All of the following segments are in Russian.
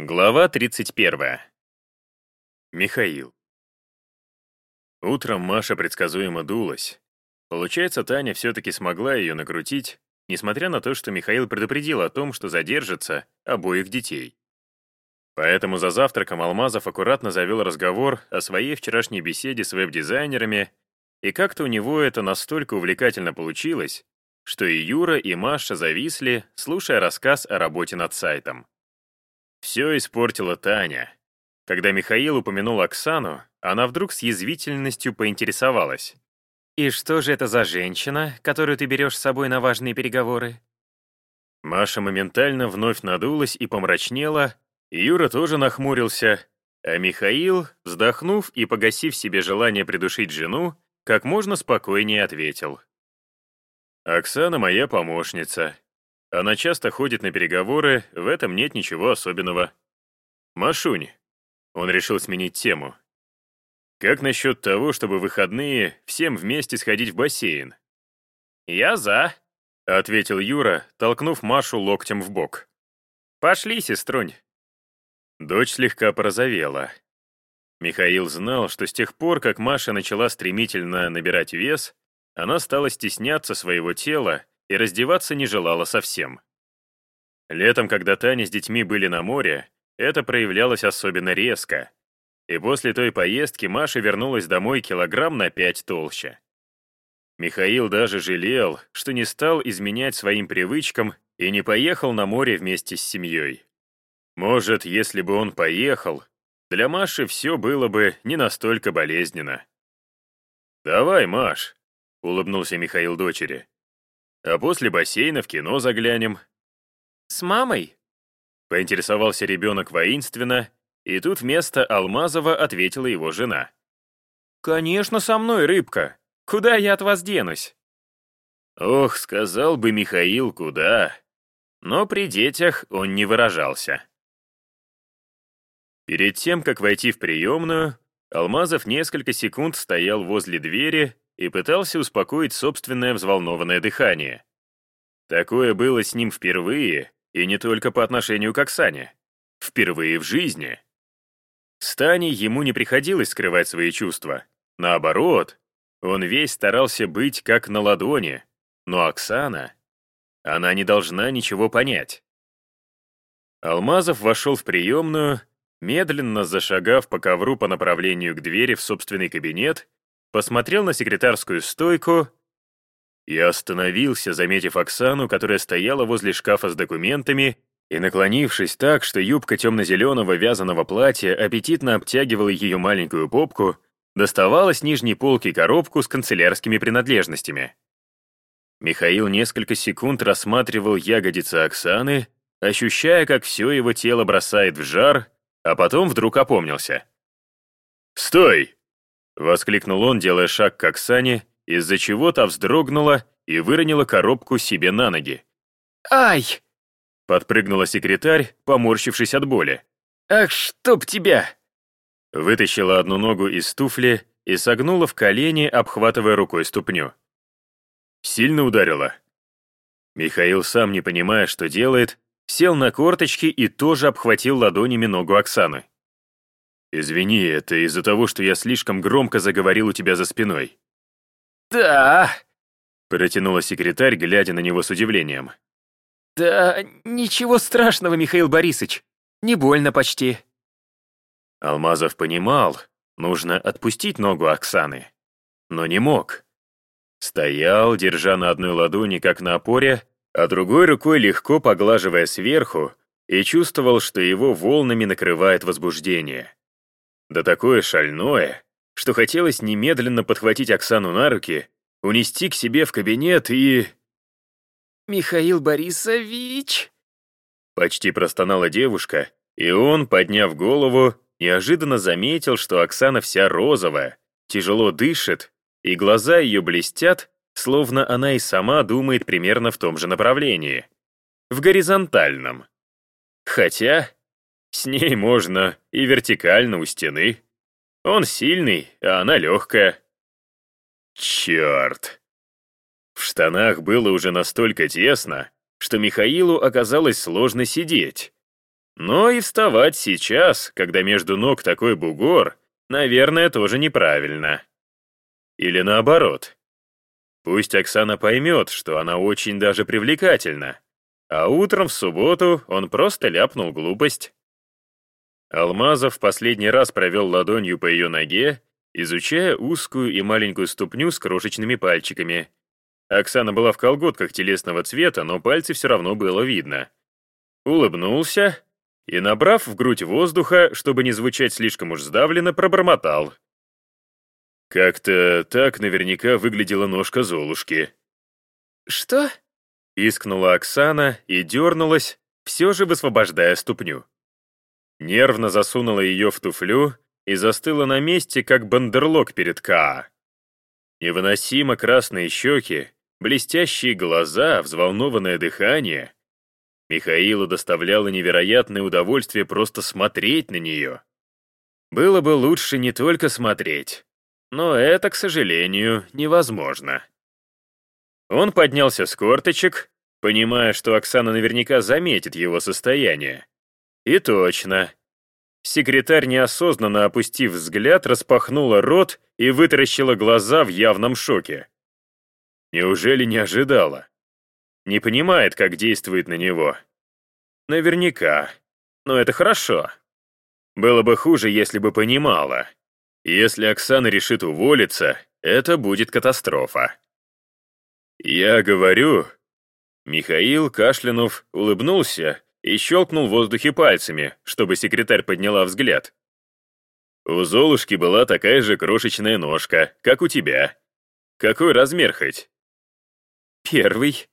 Глава 31. Михаил. Утром Маша предсказуемо дулась. Получается, Таня все-таки смогла ее накрутить, несмотря на то, что Михаил предупредил о том, что задержится обоих детей. Поэтому за завтраком Алмазов аккуратно завел разговор о своей вчерашней беседе с веб-дизайнерами, и как-то у него это настолько увлекательно получилось, что и Юра, и Маша зависли, слушая рассказ о работе над сайтом. Все испортила Таня. Когда Михаил упомянул Оксану, она вдруг с язвительностью поинтересовалась. «И что же это за женщина, которую ты берешь с собой на важные переговоры?» Маша моментально вновь надулась и помрачнела, Юра тоже нахмурился, а Михаил, вздохнув и погасив себе желание придушить жену, как можно спокойнее ответил. «Оксана моя помощница. Она часто ходит на переговоры, в этом нет ничего особенного. Машунь. Он решил сменить тему. Как насчет того, чтобы в выходные всем вместе сходить в бассейн? Я за, ответил Юра, толкнув Машу локтем в бок. Пошли, сеструнь. Дочь слегка порозовела. Михаил знал, что с тех пор, как Маша начала стремительно набирать вес, она стала стесняться своего тела и раздеваться не желала совсем. Летом, когда Таня с детьми были на море, это проявлялось особенно резко. И после той поездки Маша вернулась домой килограмм на пять толще. Михаил даже жалел, что не стал изменять своим привычкам и не поехал на море вместе с семьей. Может, если бы он поехал, для Маши все было бы не настолько болезненно. «Давай, Маш», — улыбнулся Михаил дочери. А после бассейна в кино заглянем». «С мамой?» — поинтересовался ребенок воинственно, и тут вместо Алмазова ответила его жена. «Конечно, со мной, рыбка. Куда я от вас денусь?» Ох, сказал бы Михаил, куда. Но при детях он не выражался. Перед тем, как войти в приемную, Алмазов несколько секунд стоял возле двери и пытался успокоить собственное взволнованное дыхание. Такое было с ним впервые, и не только по отношению к Оксане. Впервые в жизни. С Таней ему не приходилось скрывать свои чувства. Наоборот, он весь старался быть как на ладони. Но Оксана... Она не должна ничего понять. Алмазов вошел в приемную, медленно зашагав по ковру по направлению к двери в собственный кабинет посмотрел на секретарскую стойку и остановился, заметив Оксану, которая стояла возле шкафа с документами и, наклонившись так, что юбка темно-зеленого вязаного платья аппетитно обтягивала ее маленькую попку, доставала с нижней полки коробку с канцелярскими принадлежностями. Михаил несколько секунд рассматривал ягодицы Оксаны, ощущая, как все его тело бросает в жар, а потом вдруг опомнился. «Стой!» Воскликнул он, делая шаг к Оксане, из-за чего та вздрогнула и выронила коробку себе на ноги. «Ай!» Подпрыгнула секретарь, поморщившись от боли. «Ах, чтоб тебя!» Вытащила одну ногу из туфли и согнула в колени, обхватывая рукой ступню. Сильно ударила. Михаил, сам не понимая, что делает, сел на корточки и тоже обхватил ладонями ногу Оксаны. «Извини, это из-за того, что я слишком громко заговорил у тебя за спиной». «Да», — протянула секретарь, глядя на него с удивлением. «Да ничего страшного, Михаил Борисович. Не больно почти». Алмазов понимал, нужно отпустить ногу Оксаны, но не мог. Стоял, держа на одной ладони, как на опоре, а другой рукой легко поглаживая сверху, и чувствовал, что его волнами накрывает возбуждение. Да такое шальное, что хотелось немедленно подхватить Оксану на руки, унести к себе в кабинет и... «Михаил Борисович!» Почти простонала девушка, и он, подняв голову, неожиданно заметил, что Оксана вся розовая, тяжело дышит, и глаза ее блестят, словно она и сама думает примерно в том же направлении. В горизонтальном. Хотя с ней можно и вертикально у стены. Он сильный, а она легкая. Черт. В штанах было уже настолько тесно, что Михаилу оказалось сложно сидеть. Но и вставать сейчас, когда между ног такой бугор, наверное, тоже неправильно. Или наоборот. Пусть Оксана поймет, что она очень даже привлекательна, а утром в субботу он просто ляпнул глупость. Алмазов последний раз провел ладонью по ее ноге, изучая узкую и маленькую ступню с крошечными пальчиками. Оксана была в колготках телесного цвета, но пальцы все равно было видно. Улыбнулся и, набрав в грудь воздуха, чтобы не звучать слишком уж сдавленно, пробормотал. Как-то так наверняка выглядела ножка Золушки. «Что?» — искнула Оксана и дернулась, все же высвобождая ступню. Нервно засунула ее в туфлю и застыла на месте, как бандерлог перед Каа. Невыносимо красные щеки, блестящие глаза, взволнованное дыхание. Михаилу доставляло невероятное удовольствие просто смотреть на нее. Было бы лучше не только смотреть, но это, к сожалению, невозможно. Он поднялся с корточек, понимая, что Оксана наверняка заметит его состояние. И точно. Секретарь, неосознанно опустив взгляд, распахнула рот и вытаращила глаза в явном шоке. Неужели не ожидала? Не понимает, как действует на него. Наверняка. Но это хорошо. Было бы хуже, если бы понимала. Если Оксана решит уволиться, это будет катастрофа. Я говорю... Михаил, кашлянув, улыбнулся и щелкнул в воздухе пальцами, чтобы секретарь подняла взгляд. У Золушки была такая же крошечная ножка, как у тебя. Какой размер хоть? Первый.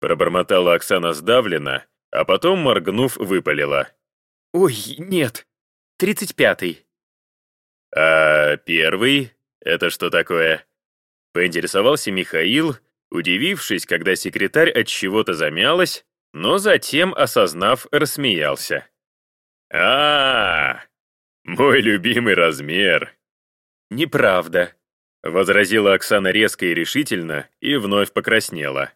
Пробормотала Оксана сдавленно, а потом, моргнув, выпалила. «Ой, нет, тридцать пятый». «А первый? Это что такое?» Поинтересовался Михаил, удивившись, когда секретарь от чего-то замялась, но затем, осознав, рассмеялся. а, -а, -а мой любимый размер!» «Неправда», — возразила Оксана резко и решительно и вновь покраснела.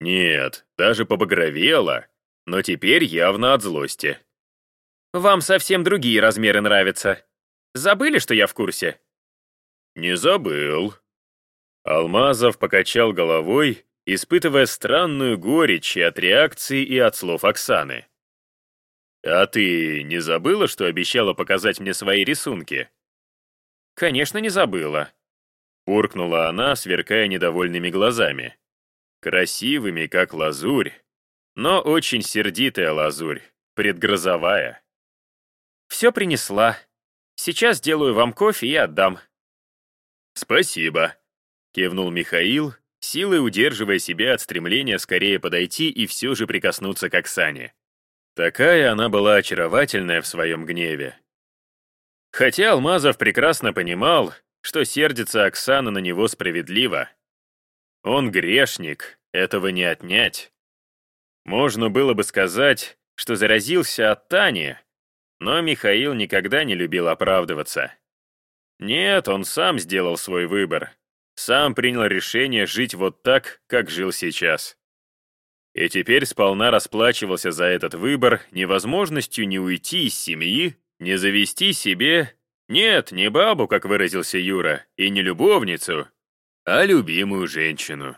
«Нет, даже побагровела, но теперь явно от злости». «Вам совсем другие размеры нравятся», Забыли, что я в курсе?» «Не забыл». Алмазов покачал головой, испытывая странную горечь от реакции, и от слов Оксаны. «А ты не забыла, что обещала показать мне свои рисунки?» «Конечно, не забыла», — буркнула она, сверкая недовольными глазами. Красивыми, как лазурь, но очень сердитая лазурь, предгрозовая. «Все принесла», Сейчас сделаю вам кофе и отдам». «Спасибо», — кивнул Михаил, силой удерживая себя от стремления скорее подойти и все же прикоснуться к Оксане. Такая она была очаровательная в своем гневе. Хотя Алмазов прекрасно понимал, что сердится Оксана на него справедливо. Он грешник, этого не отнять. Можно было бы сказать, что заразился от Тани, но Михаил никогда не любил оправдываться. Нет, он сам сделал свой выбор. Сам принял решение жить вот так, как жил сейчас. И теперь сполна расплачивался за этот выбор невозможностью не уйти из семьи, не завести себе... Нет, не бабу, как выразился Юра, и не любовницу, а любимую женщину.